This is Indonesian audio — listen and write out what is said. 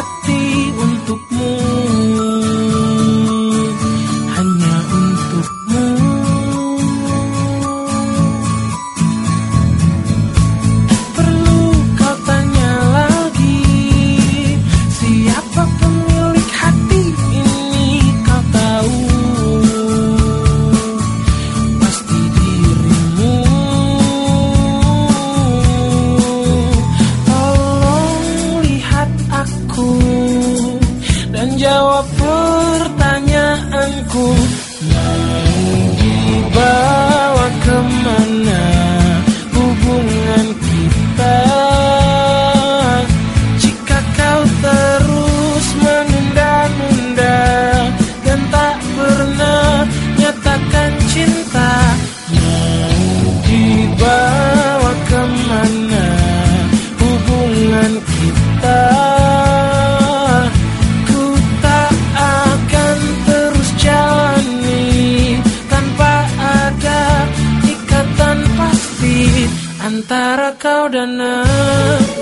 hati kita Ku tak akan terus jalani. Tanpa ada ikatan pasti Antara kau dan aku